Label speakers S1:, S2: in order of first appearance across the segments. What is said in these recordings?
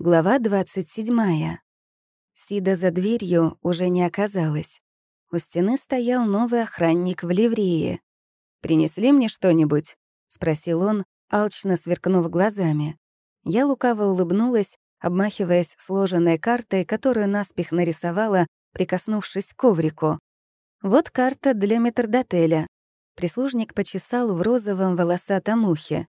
S1: Глава 27. Сида за дверью уже не оказалась. У стены стоял новый охранник в ливрее. «Принесли мне что-нибудь?» — спросил он, алчно сверкнув глазами. Я лукаво улыбнулась, обмахиваясь сложенной картой, которую наспех нарисовала, прикоснувшись к коврику. «Вот карта для метрдотеля». Прислужник почесал в розовом волосатом ухе.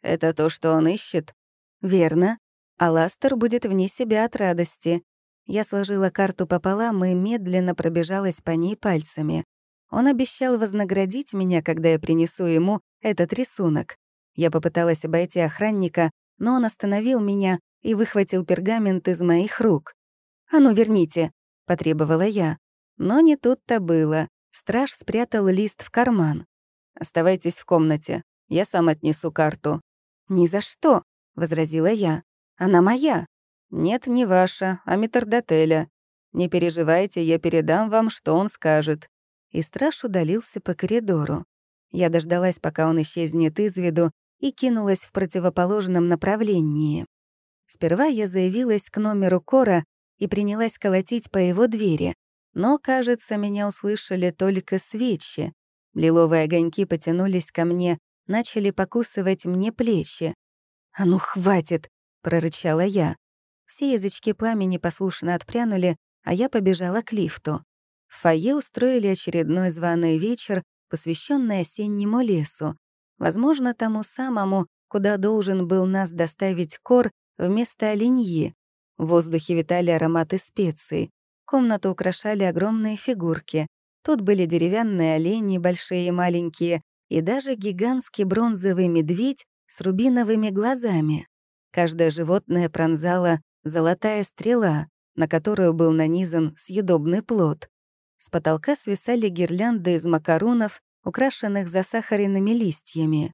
S1: «Это то, что он ищет?» «Верно», Аластер будет вне себя от радости. Я сложила карту пополам и медленно пробежалась по ней пальцами. Он обещал вознаградить меня, когда я принесу ему этот рисунок. Я попыталась обойти охранника, но он остановил меня и выхватил пергамент из моих рук. «А ну, верните!» — потребовала я. Но не тут-то было. Страж спрятал лист в карман. «Оставайтесь в комнате. Я сам отнесу карту». «Ни за что!» — возразила я. Она моя. Нет, не ваша, а метрдотеля. Не переживайте, я передам вам, что он скажет. И страж удалился по коридору. Я дождалась, пока он исчезнет из виду, и кинулась в противоположном направлении. Сперва я заявилась к номеру Кора и принялась колотить по его двери. Но, кажется, меня услышали только свечи. Лиловые огоньки потянулись ко мне, начали покусывать мне плечи. «А ну, хватит!» — прорычала я. Все язычки пламени послушно отпрянули, а я побежала к лифту. В фойе устроили очередной званый вечер, посвященный осеннему лесу. Возможно, тому самому, куда должен был нас доставить кор вместо оленьи. В воздухе витали ароматы специй. Комнату украшали огромные фигурки. Тут были деревянные олени, большие и маленькие, и даже гигантский бронзовый медведь с рубиновыми глазами. Каждое животное пронзала золотая стрела, на которую был нанизан съедобный плод. С потолка свисали гирлянды из макаронов, украшенных засахаренными листьями.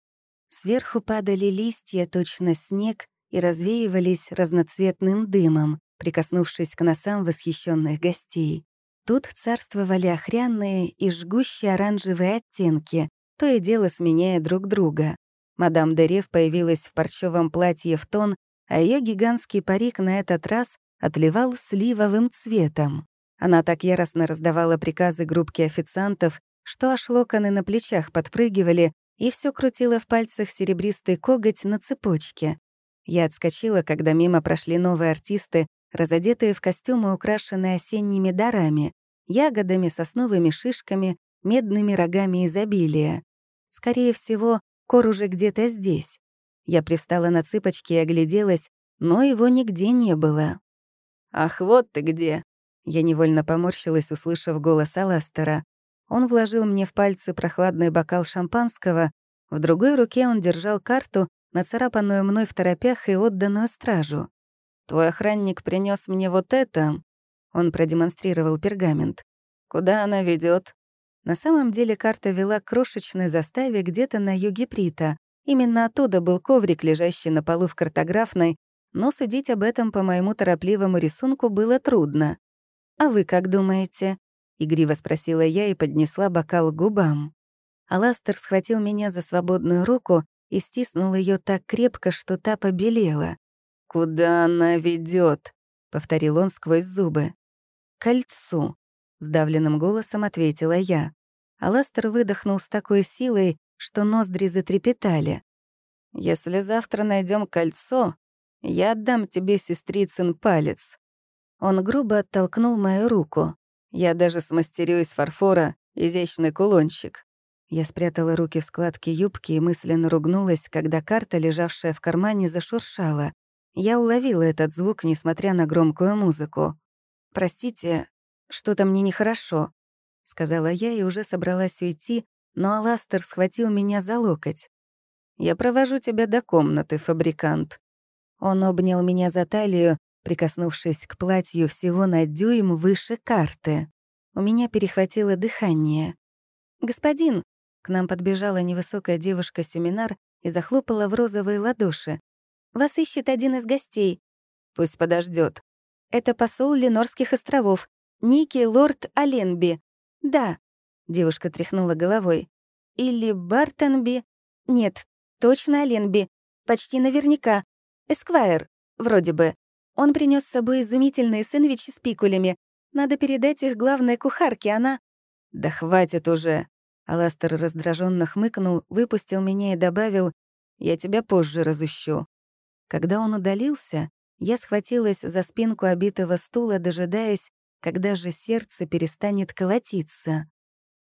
S1: Сверху падали листья, точно снег, и развеивались разноцветным дымом, прикоснувшись к носам восхищенных гостей. Тут царствовали охрянные и жгущие оранжевые оттенки, то и дело сменяя друг друга. Мадам Дерев появилась в парчевом платье в тон, а ее гигантский парик на этот раз отливал сливовым цветом. Она так яростно раздавала приказы группке официантов, что аж локоны на плечах подпрыгивали, и все крутила в пальцах серебристый коготь на цепочке. Я отскочила, когда мимо прошли новые артисты, разодетые в костюмы, украшенные осенними дарами, ягодами, сосновыми шишками, медными рогами изобилия. Скорее всего, Кор уже где-то здесь. Я пристала на цыпочки и огляделась, но его нигде не было. «Ах, вот ты где!» Я невольно поморщилась, услышав голос Аластера. Он вложил мне в пальцы прохладный бокал шампанского, в другой руке он держал карту, нацарапанную мной в торопях и отданную стражу. «Твой охранник принес мне вот это», — он продемонстрировал пергамент. «Куда она ведет? На самом деле карта вела к крошечной заставе где-то на юге Прита. Именно оттуда был коврик, лежащий на полу в картографной, но судить об этом по моему торопливому рисунку было трудно. «А вы как думаете?» — игриво спросила я и поднесла бокал к губам. Аластер схватил меня за свободную руку и стиснул ее так крепко, что та побелела. «Куда она ведет? повторил он сквозь зубы. «Кольцу», Сдавленным голосом ответила я. Аластер выдохнул с такой силой, что ноздри затрепетали. «Если завтра найдем кольцо, я отдам тебе, сестрицын, палец». Он грубо оттолкнул мою руку. Я даже смастерю из фарфора изящный кулончик. Я спрятала руки в складке юбки и мысленно ругнулась, когда карта, лежавшая в кармане, зашуршала. Я уловила этот звук, несмотря на громкую музыку. «Простите, «Что-то мне нехорошо», — сказала я и уже собралась уйти, но Аластер схватил меня за локоть. «Я провожу тебя до комнаты, фабрикант». Он обнял меня за талию, прикоснувшись к платью всего на дюйм выше карты. У меня перехватило дыхание. «Господин!» — к нам подбежала невысокая девушка-семинар и захлопала в розовые ладоши. «Вас ищет один из гостей. Пусть подождет. Это посол Ленорских островов. Ники лорд Аленби. Да, девушка тряхнула головой. Или Бартонби. Нет, точно Аленби. Почти наверняка. Эсквайр, вроде бы. Он принес с собой изумительные сэндвичи с пикулями. Надо передать их главной кухарке, она... Да хватит уже. Аластер раздраженно хмыкнул, выпустил меня и добавил, «Я тебя позже разыщу». Когда он удалился, я схватилась за спинку обитого стула, дожидаясь, когда же сердце перестанет колотиться.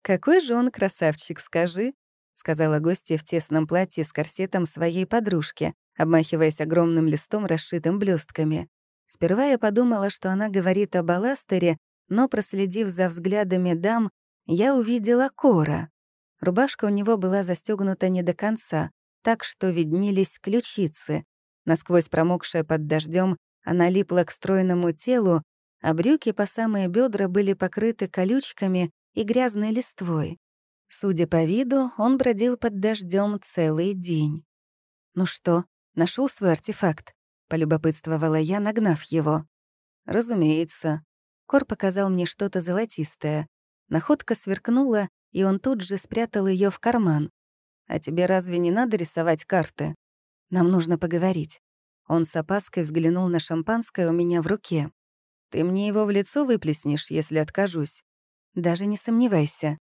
S1: «Какой же он красавчик, скажи», — сказала гостья в тесном платье с корсетом своей подружке, обмахиваясь огромным листом, расшитым блестками. Сперва я подумала, что она говорит о баластере, но, проследив за взглядами дам, я увидела кора. Рубашка у него была застегнута не до конца, так что виднелись ключицы. Насквозь промокшая под дождем, она липла к стройному телу, а брюки по самые бедра были покрыты колючками и грязной листвой. Судя по виду, он бродил под дождем целый день. «Ну что, нашел свой артефакт?» — полюбопытствовала я, нагнав его. «Разумеется». Кор показал мне что-то золотистое. Находка сверкнула, и он тут же спрятал ее в карман. «А тебе разве не надо рисовать карты? Нам нужно поговорить». Он с опаской взглянул на шампанское у меня в руке. Ты мне его в лицо выплеснешь, если откажусь. Даже не сомневайся.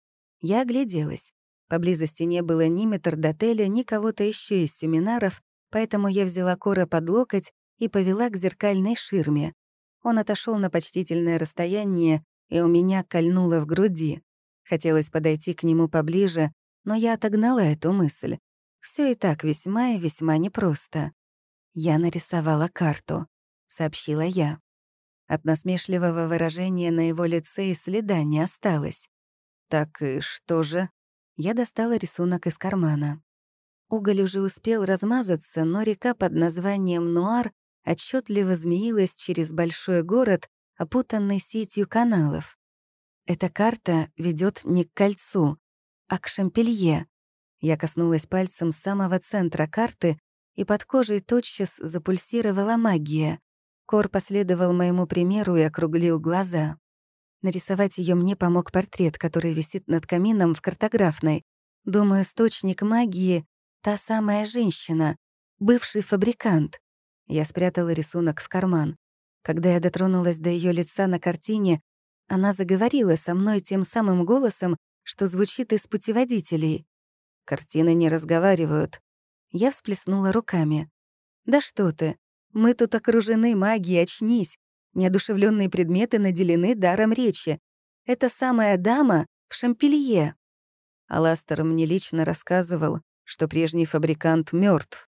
S1: Я огляделась. Поблизости не было ни метрдотеля, ни кого-то еще из семинаров, поэтому я взяла Кора под локоть и повела к зеркальной ширме. Он отошел на почтительное расстояние, и у меня кольнуло в груди. Хотелось подойти к нему поближе, но я отогнала эту мысль. Все и так весьма и весьма непросто. «Я нарисовала карту», — сообщила я. От насмешливого выражения на его лице и следа не осталось. «Так и что же?» Я достала рисунок из кармана. Уголь уже успел размазаться, но река под названием Нуар отчетливо змеилась через большой город, опутанный сетью каналов. Эта карта ведет не к кольцу, а к Шампелье. Я коснулась пальцем самого центра карты, и под кожей тотчас запульсировала магия. Кор последовал моему примеру и округлил глаза. Нарисовать ее мне помог портрет, который висит над камином в картографной. Думаю, источник магии — та самая женщина, бывший фабрикант. Я спрятала рисунок в карман. Когда я дотронулась до ее лица на картине, она заговорила со мной тем самым голосом, что звучит из путеводителей. «Картины не разговаривают». Я всплеснула руками. «Да что ты! Мы тут окружены магией, очнись. Неодушевленные предметы наделены даром речи. Это самая дама в Шампелье. Аластер мне лично рассказывал, что прежний фабрикант мертв.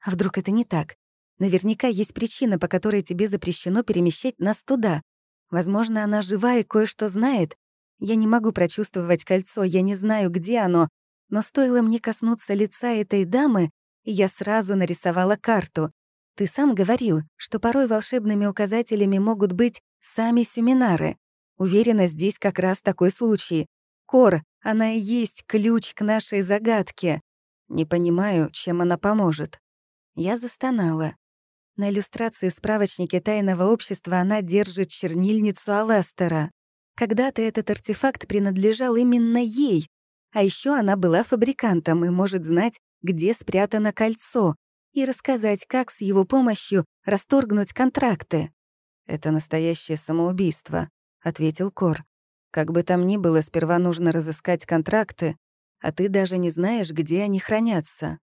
S1: А вдруг это не так? Наверняка есть причина, по которой тебе запрещено перемещать нас туда. Возможно, она жива и кое-что знает. Я не могу прочувствовать кольцо, я не знаю, где оно. Но стоило мне коснуться лица этой дамы, и я сразу нарисовала карту. Ты сам говорил, что порой волшебными указателями могут быть сами семинары. Уверена, здесь как раз такой случай. Кор, она и есть ключ к нашей загадке. Не понимаю, чем она поможет. Я застонала. На иллюстрации в справочнике тайного общества она держит чернильницу Аластера. Когда-то этот артефакт принадлежал именно ей, а еще она была фабрикантом и может знать, где спрятано кольцо, и рассказать, как с его помощью расторгнуть контракты. «Это настоящее самоубийство», — ответил Кор. «Как бы там ни было, сперва нужно разыскать контракты, а ты даже не знаешь, где они хранятся».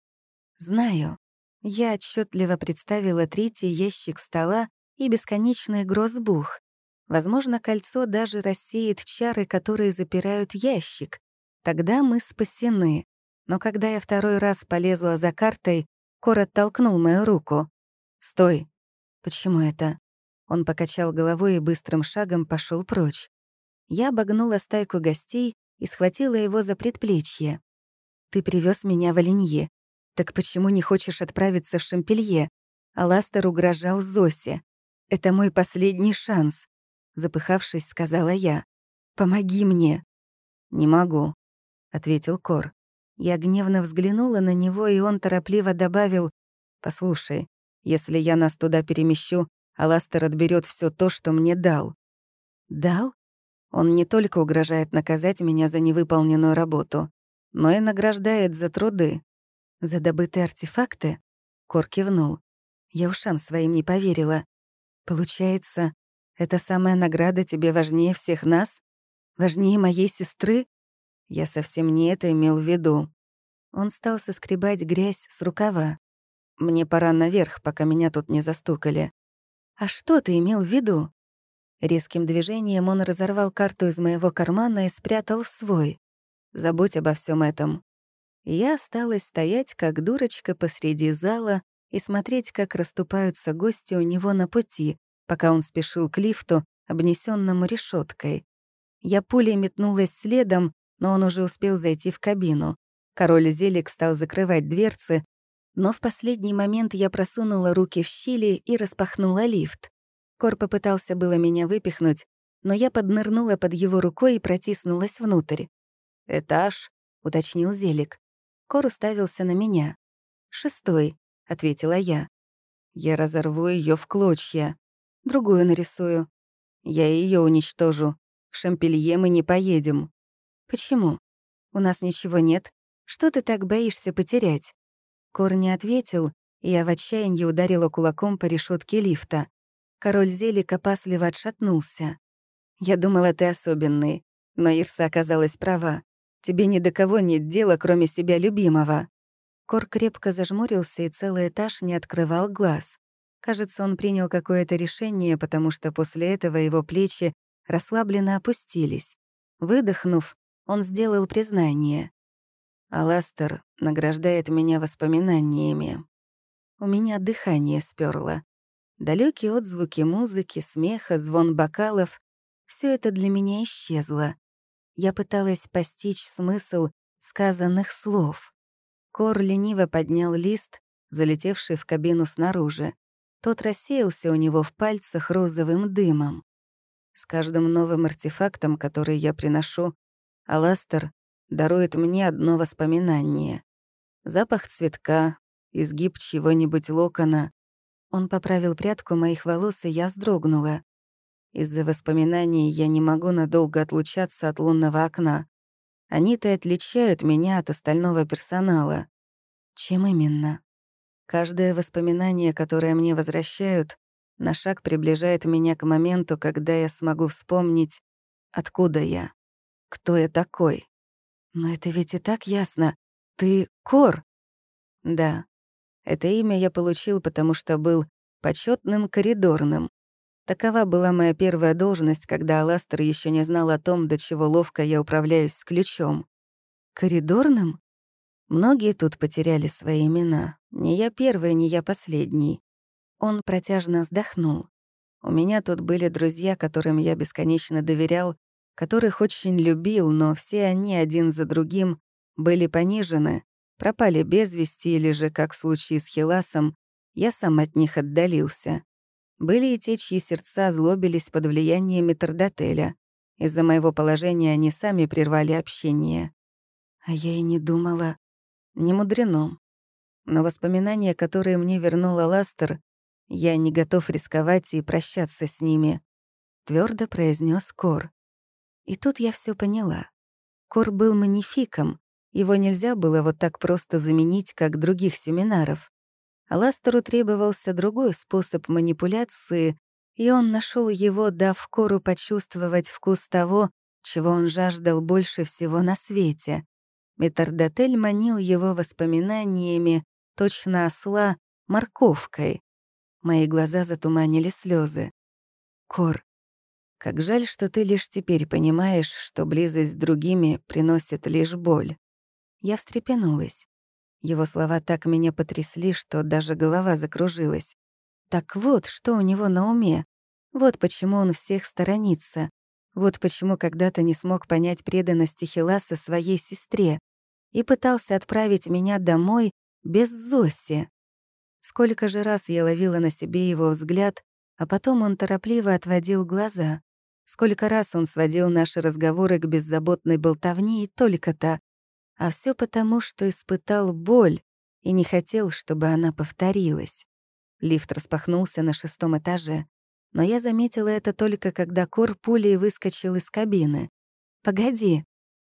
S1: «Знаю». Я отчетливо представила третий ящик стола и бесконечный грозбух. Возможно, кольцо даже рассеет чары, которые запирают ящик. Тогда мы спасены. Но когда я второй раз полезла за картой, Кор оттолкнул мою руку. «Стой!» «Почему это?» Он покачал головой и быстрым шагом пошел прочь. Я обогнула стайку гостей и схватила его за предплечье. «Ты привез меня в Оленье. Так почему не хочешь отправиться в Шампелье?» Аластер угрожал Зосе. «Это мой последний шанс», — запыхавшись, сказала я. «Помоги мне». «Не могу», — ответил Кор. Я гневно взглянула на него, и он торопливо добавил, «Послушай, если я нас туда перемещу, Аластер отберет все то, что мне дал». «Дал?» Он не только угрожает наказать меня за невыполненную работу, но и награждает за труды. «За добытые артефакты?» Кор кивнул. Я ушам своим не поверила. «Получается, эта самая награда тебе важнее всех нас? Важнее моей сестры?» Я совсем не это имел в виду. Он стал соскребать грязь с рукава. Мне пора наверх, пока меня тут не застукали. А что ты имел в виду? Резким движением он разорвал карту из моего кармана и спрятал в свой. Забудь обо всем этом. Я осталась стоять, как дурочка, посреди зала и смотреть, как расступаются гости у него на пути, пока он спешил к лифту, обнесенному решеткой. Я пулей метнулась следом, но он уже успел зайти в кабину. Король Зелик стал закрывать дверцы, но в последний момент я просунула руки в щели и распахнула лифт. Кор попытался было меня выпихнуть, но я поднырнула под его рукой и протиснулась внутрь. «Этаж?» — уточнил Зелик. Кор уставился на меня. «Шестой», — ответила я. «Я разорву ее в клочья. Другую нарисую. Я ее уничтожу. В Шампелье мы не поедем». Почему? У нас ничего нет. Что ты так боишься потерять?» Кор не ответил, и я в отчаянии ударила кулаком по решетке лифта. Король зелик опасливо отшатнулся. «Я думала, ты особенный, но Ирса оказалась права. Тебе ни до кого нет дела, кроме себя любимого». Кор крепко зажмурился, и целый этаж не открывал глаз. Кажется, он принял какое-то решение, потому что после этого его плечи расслабленно опустились. Выдохнув, он сделал признание. Аластер награждает меня воспоминаниями. У меня дыхание сперло. Далекие отзвуки музыки, смеха, звон бокалов — все это для меня исчезло. Я пыталась постичь смысл сказанных слов. Кор лениво поднял лист, залетевший в кабину снаружи. Тот рассеялся у него в пальцах розовым дымом. С каждым новым артефактом, который я приношу, Аластер дарует мне одно воспоминание. Запах цветка, изгиб чего-нибудь локона. Он поправил прядку моих волос, и я вздрогнула. Из-за воспоминаний я не могу надолго отлучаться от лунного окна. Они-то отличают меня от остального персонала. Чем именно? Каждое воспоминание, которое мне возвращают, на шаг приближает меня к моменту, когда я смогу вспомнить, откуда я кто я такой. Но это ведь и так ясно. Ты Кор. Да. Это имя я получил, потому что был почетным коридорным. Такова была моя первая должность, когда Аластер еще не знал о том, до чего ловко я управляюсь с ключом. Коридорным? Многие тут потеряли свои имена. Не я первый, не я последний. Он протяжно вздохнул. У меня тут были друзья, которым я бесконечно доверял, которых очень любил, но все они один за другим были понижены, пропали без вести или же, как в случае с Хиласом, я сам от них отдалился. Были и те, чьи сердца злобились под влиянием метрдотеля. Из-за моего положения они сами прервали общение. А я и не думала. Не мудрено. Но воспоминания, которые мне вернула Ластер, я не готов рисковать и прощаться с ними. Твердо произнес Кор. И тут я все поняла. Кор был манификом, его нельзя было вот так просто заменить, как других семинаров. Аластеру требовался другой способ манипуляции, и он нашел его, дав Кору почувствовать вкус того, чего он жаждал больше всего на свете. Метардотель манил его воспоминаниями, точно осла, морковкой. Мои глаза затуманили слезы. «Кор, как жаль, что ты лишь теперь понимаешь, что близость с другими приносит лишь боль. Я встрепенулась. Его слова так меня потрясли, что даже голова закружилась. Так вот, что у него на уме. Вот почему он всех сторонится. Вот почему когда-то не смог понять преданности Хиласа своей сестре и пытался отправить меня домой без Зоси. Сколько же раз я ловила на себе его взгляд, а потом он торопливо отводил глаза. Сколько раз он сводил наши разговоры к беззаботной болтовне и только-то. А все потому, что испытал боль и не хотел, чтобы она повторилась. Лифт распахнулся на шестом этаже, но я заметила это только когда кор пулей выскочил из кабины. «Погоди!»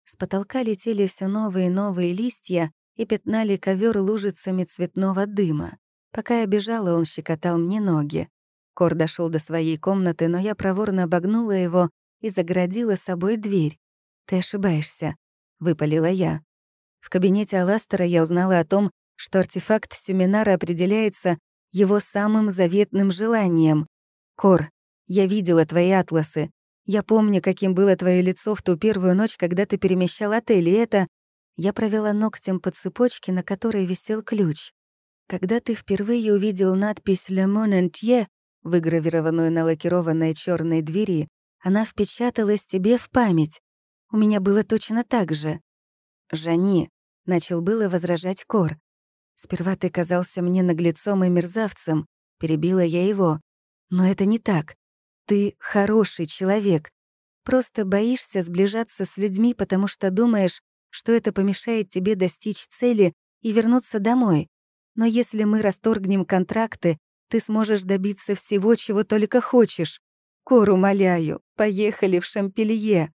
S1: С потолка летели все новые и новые листья и пятнали ковер лужицами цветного дыма. Пока я бежала, он щекотал мне ноги. Кор дошел до своей комнаты, но я проворно обогнула его и заградила собой дверь. «Ты ошибаешься», — выпалила я. В кабинете Аластера я узнала о том, что артефакт Сюминара определяется его самым заветным желанием. «Кор, я видела твои атласы. Я помню, каким было твое лицо в ту первую ночь, когда ты перемещал отель, и это...» Я провела ногтем по цепочке, на которой висел ключ. Когда ты впервые увидел надпись «Le Monentier», выгравированную на лакированной черной двери, она впечаталась тебе в память. У меня было точно так же. «Жани», — начал было возражать Кор. «Сперва ты казался мне наглецом и мерзавцем», — перебила я его. «Но это не так. Ты хороший человек. Просто боишься сближаться с людьми, потому что думаешь, что это помешает тебе достичь цели и вернуться домой. Но если мы расторгнем контракты ты сможешь добиться всего, чего только хочешь. Кор, умоляю, поехали в Шампелье».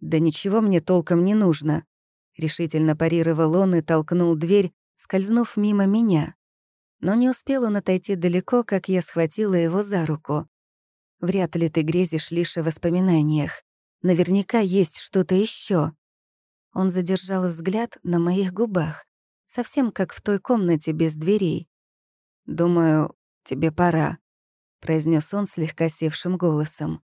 S1: «Да ничего мне толком не нужно», — решительно парировал он и толкнул дверь, скользнув мимо меня. Но не успел он отойти далеко, как я схватила его за руку. «Вряд ли ты грезишь лишь о воспоминаниях. Наверняка есть что-то еще. Он задержал взгляд на моих губах, совсем как в той комнате без дверей. «Думаю, «Тебе пора», — произнес он слегка севшим голосом.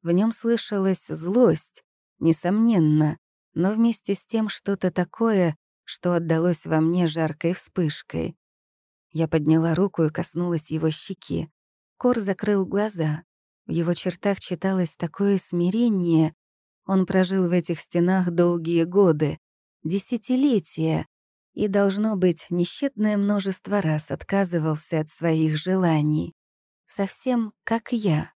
S1: В нем слышалась злость, несомненно, но вместе с тем что-то такое, что отдалось во мне жаркой вспышкой. Я подняла руку и коснулась его щеки. Кор закрыл глаза. В его чертах читалось такое смирение. Он прожил в этих стенах долгие годы, десятилетия, и, должно быть, несчетное множество раз отказывался от своих желаний. Совсем как я.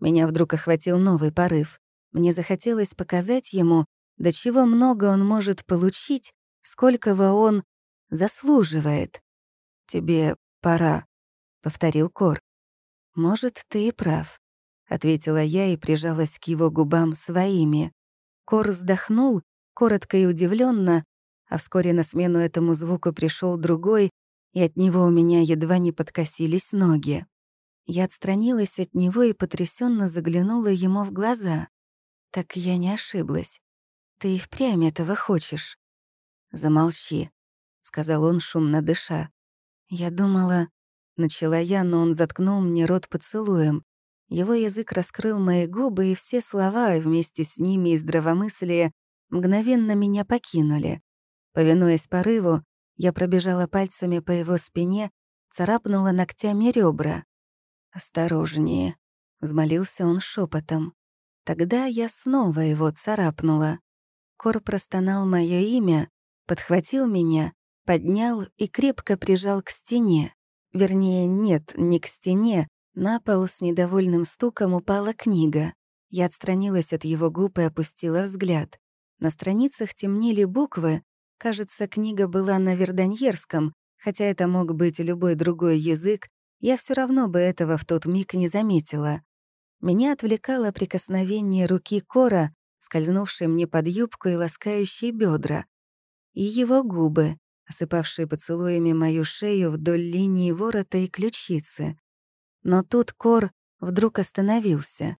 S1: Меня вдруг охватил новый порыв. Мне захотелось показать ему, до чего много он может получить, сколького он заслуживает. «Тебе пора», — повторил Кор. «Может, ты и прав», — ответила я и прижалась к его губам своими. Кор вздохнул, коротко и удивленно, а вскоре на смену этому звуку пришел другой, и от него у меня едва не подкосились ноги. Я отстранилась от него и потрясенно заглянула ему в глаза. «Так я не ошиблась. Ты и впрямь этого хочешь». «Замолчи», — сказал он, шумно дыша. «Я думала...» — начала я, но он заткнул мне рот поцелуем. Его язык раскрыл мои губы, и все слова, вместе с ними и здравомыслие, мгновенно меня покинули. Повинуясь порыву, я пробежала пальцами по его спине, царапнула ногтями ребра. «Осторожнее», — взмолился он шепотом. Тогда я снова его царапнула. Кор простонал мое имя, подхватил меня, поднял и крепко прижал к стене. Вернее, нет, не к стене. На пол с недовольным стуком упала книга. Я отстранилась от его губ и опустила взгляд. На страницах темнели буквы, Кажется, книга была на верданьерском, хотя это мог быть любой другой язык, я все равно бы этого в тот миг не заметила. Меня отвлекало прикосновение руки Кора, скользнувшей мне под юбку и ласкающей бедра, и его губы, осыпавшие поцелуями мою шею вдоль линии ворота и ключицы. Но тут Кор вдруг остановился.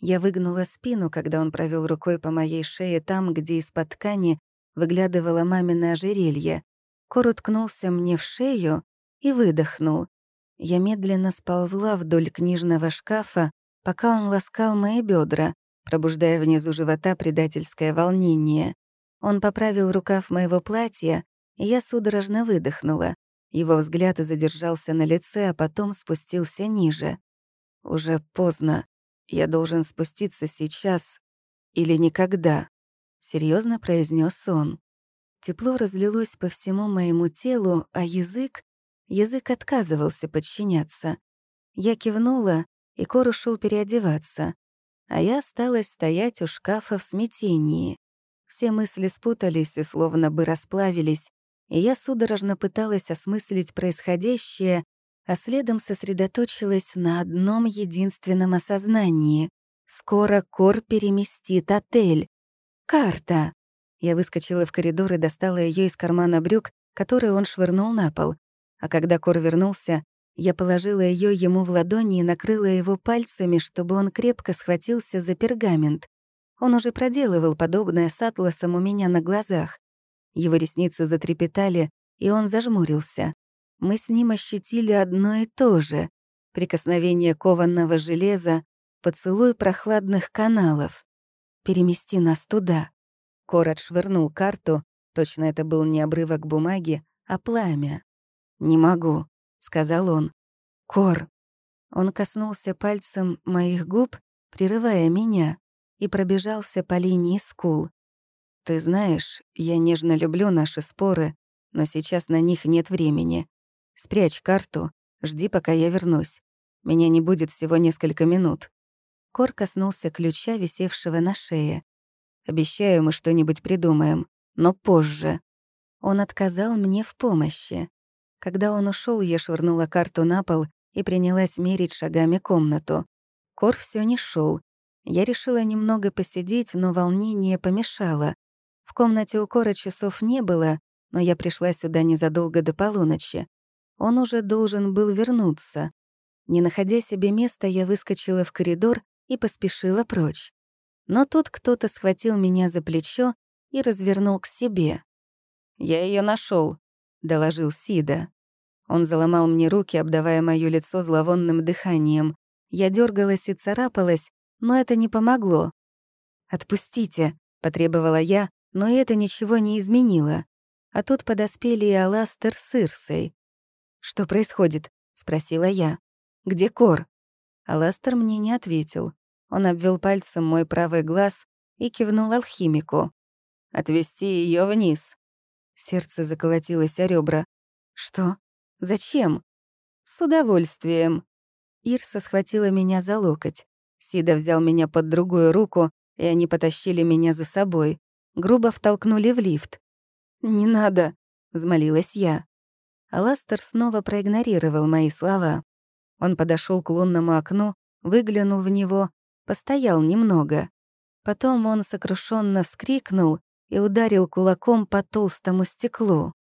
S1: Я выгнула спину, когда он провел рукой по моей шее там, где из-под ткани Выглядывала мамино ожерелье, Короткнулся мне в шею и выдохнул. Я медленно сползла вдоль книжного шкафа, пока он ласкал мои бедра, пробуждая внизу живота предательское волнение. Он поправил рукав моего платья, и я судорожно выдохнула. Его взгляд задержался на лице, а потом спустился ниже. «Уже поздно. Я должен спуститься сейчас или никогда». — серьезно произнес он. Тепло разлилось по всему моему телу, а язык... Язык отказывался подчиняться. Я кивнула, и Кор ушел переодеваться. А я осталась стоять у шкафа в смятении. Все мысли спутались и словно бы расплавились, и я судорожно пыталась осмыслить происходящее, а следом сосредоточилась на одном единственном осознании. Скоро Кор переместит отель. «Карта!» Я выскочила в коридор и достала ее из кармана брюк, которые он швырнул на пол. А когда Кор вернулся, я положила ее ему в ладони и накрыла его пальцами, чтобы он крепко схватился за пергамент. Он уже проделывал подобное с атласом у меня на глазах. Его ресницы затрепетали, и он зажмурился. Мы с ним ощутили одно и то же — прикосновение кованного железа, поцелуй прохладных каналов перемести нас туда». Кор швырнул карту, точно это был не обрывок бумаги, а пламя. «Не могу», — сказал он. «Кор». Он коснулся пальцем моих губ, прерывая меня, и пробежался по линии скул. «Ты знаешь, я нежно люблю наши споры, но сейчас на них нет времени. Спрячь карту, жди, пока я вернусь. Меня не будет всего несколько минут. Кор коснулся ключа, висевшего на шее. «Обещаю, мы что-нибудь придумаем, но позже». Он отказал мне в помощи. Когда он ушел, я швырнула карту на пол и принялась мерить шагами комнату. Кор все не шел. Я решила немного посидеть, но волнение помешало. В комнате у Кора часов не было, но я пришла сюда незадолго до полуночи. Он уже должен был вернуться. Не находя себе места, я выскочила в коридор и поспешила прочь. Но тут кто-то схватил меня за плечо и развернул к себе. «Я ее нашел, доложил Сида. Он заломал мне руки, обдавая моё лицо зловонным дыханием. Я дергалась и царапалась, но это не помогло. «Отпустите», — потребовала я, но это ничего не изменило. А тут подоспели и Аластер с Ирсой. «Что происходит?» — спросила я. «Где Кор?» Аластер мне не ответил. Он обвел пальцем мой правый глаз и кивнул алхимику. «Отвести ее вниз». Сердце заколотилось о ребра. «Что? Зачем?» «С удовольствием». Ирса схватила меня за локоть. Сида взял меня под другую руку, и они потащили меня за собой. Грубо втолкнули в лифт. «Не надо», — взмолилась я. Аластер снова проигнорировал мои слова. Он подошел к лунному окну, выглянул в него постоял немного. Потом он сокрушенно вскрикнул и ударил кулаком по толстому стеклу.